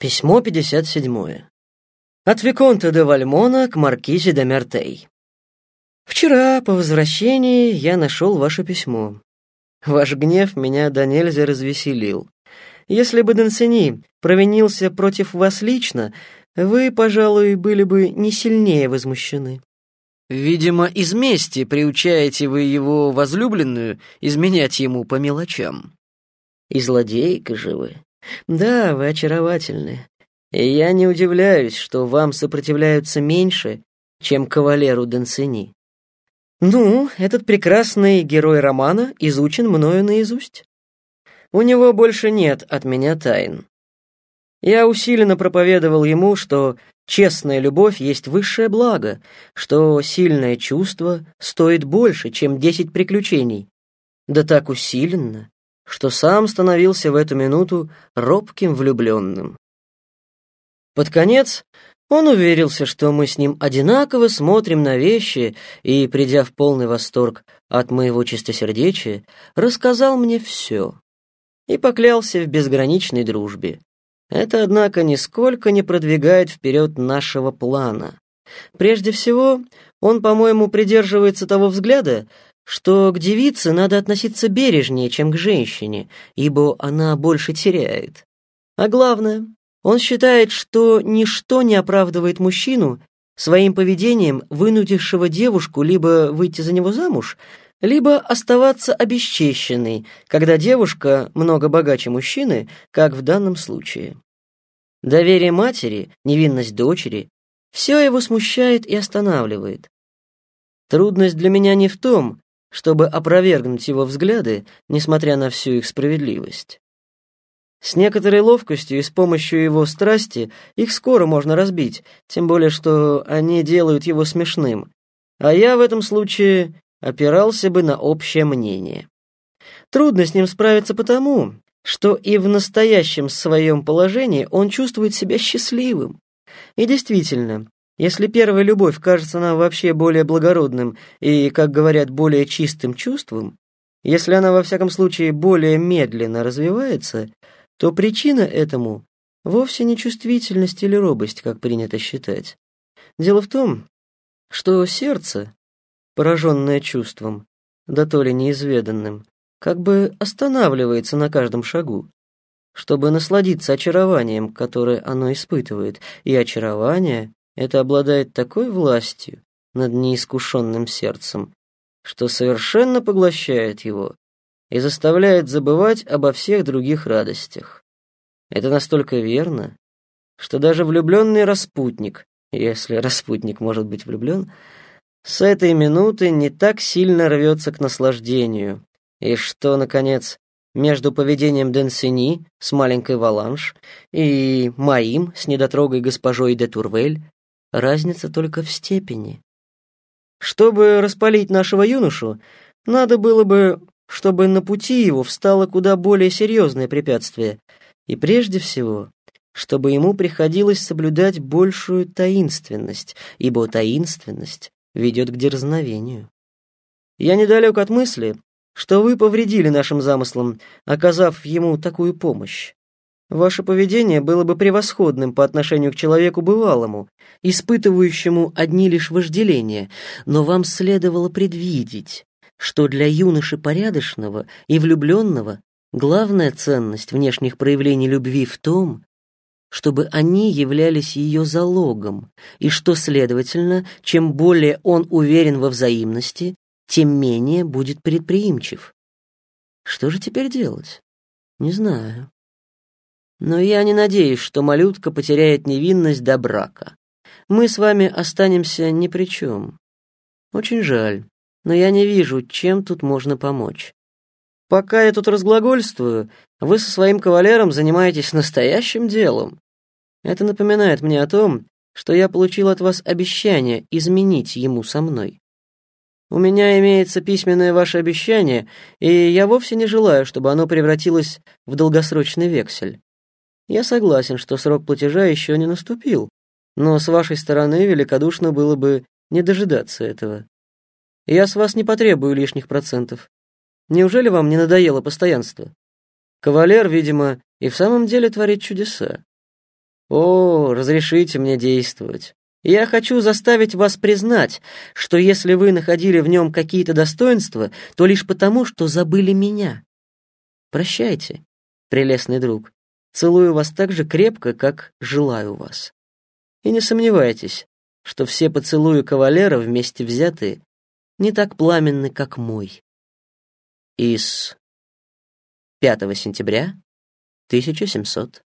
Письмо 57. От Виконта де Вальмона к Маркизе де Мертей. Вчера, по возвращении, я нашел ваше письмо. Ваш гнев меня до нельзя развеселил. Если бы Дансени провинился против вас лично, вы, пожалуй, были бы не сильнее возмущены. Видимо, из мести приучаете вы его возлюбленную изменять ему по мелочам. И злодейка же вы. Да, вы очаровательны. И я не удивляюсь, что вам сопротивляются меньше, чем кавалеру Дансени. Ну, этот прекрасный герой романа изучен мною наизусть. У него больше нет от меня тайн. Я усиленно проповедовал ему, что честная любовь есть высшее благо, что сильное чувство стоит больше, чем десять приключений. Да так усиленно, что сам становился в эту минуту робким влюбленным. Под конец он уверился, что мы с ним одинаково смотрим на вещи, и, придя в полный восторг от моего чистосердечия, рассказал мне все и поклялся в безграничной дружбе. Это, однако, нисколько не продвигает вперед нашего плана. Прежде всего, он, по-моему, придерживается того взгляда, что к девице надо относиться бережнее, чем к женщине, ибо она больше теряет. А главное, он считает, что ничто не оправдывает мужчину, своим поведением вынудившего девушку либо выйти за него замуж, либо оставаться обесчещенной, когда девушка много богаче мужчины, как в данном случае. Доверие матери, невинность дочери — все его смущает и останавливает. Трудность для меня не в том, чтобы опровергнуть его взгляды, несмотря на всю их справедливость. С некоторой ловкостью и с помощью его страсти их скоро можно разбить, тем более что они делают его смешным, а я в этом случае опирался бы на общее мнение. Трудно с ним справиться потому, что и в настоящем своем положении он чувствует себя счастливым. И действительно, если первая любовь кажется нам вообще более благородным и, как говорят, более чистым чувством, если она во всяком случае более медленно развивается, то причина этому вовсе не чувствительность или робость, как принято считать. Дело в том, что сердце, пораженное чувством, да то ли неизведанным, как бы останавливается на каждом шагу, чтобы насладиться очарованием, которое оно испытывает, и очарование это обладает такой властью над неискушенным сердцем, что совершенно поглощает его и заставляет забывать обо всех других радостях. Это настолько верно, что даже влюбленный распутник, если распутник может быть влюблен, с этой минуты не так сильно рвется к наслаждению, и что, наконец, между поведением Денсени с маленькой Валанш и моим с недотрогой госпожой де Турвель Разница только в степени. Чтобы распалить нашего юношу, надо было бы, чтобы на пути его встало куда более серьезное препятствие, и прежде всего, чтобы ему приходилось соблюдать большую таинственность, ибо таинственность ведет к дерзновению. Я недалек от мысли, что вы повредили нашим замыслам, оказав ему такую помощь. Ваше поведение было бы превосходным по отношению к человеку бывалому, испытывающему одни лишь вожделения, но вам следовало предвидеть, что для юноши порядочного и влюбленного главная ценность внешних проявлений любви в том, чтобы они являлись ее залогом, и что, следовательно, чем более он уверен во взаимности, тем менее будет предприимчив. Что же теперь делать? Не знаю. Но я не надеюсь, что малютка потеряет невинность до брака. Мы с вами останемся ни при чем. Очень жаль, но я не вижу, чем тут можно помочь. Пока я тут разглагольствую, вы со своим кавалером занимаетесь настоящим делом. Это напоминает мне о том, что я получил от вас обещание изменить ему со мной. У меня имеется письменное ваше обещание, и я вовсе не желаю, чтобы оно превратилось в долгосрочный вексель. Я согласен, что срок платежа еще не наступил, но с вашей стороны великодушно было бы не дожидаться этого. Я с вас не потребую лишних процентов. Неужели вам не надоело постоянство? Кавалер, видимо, и в самом деле творит чудеса. О, разрешите мне действовать. Я хочу заставить вас признать, что если вы находили в нем какие-то достоинства, то лишь потому, что забыли меня. Прощайте, прелестный друг. Целую вас так же крепко, как желаю вас. И не сомневайтесь, что все поцелуи кавалера вместе взятые не так пламенны, как мой. Из 5 сентября 1700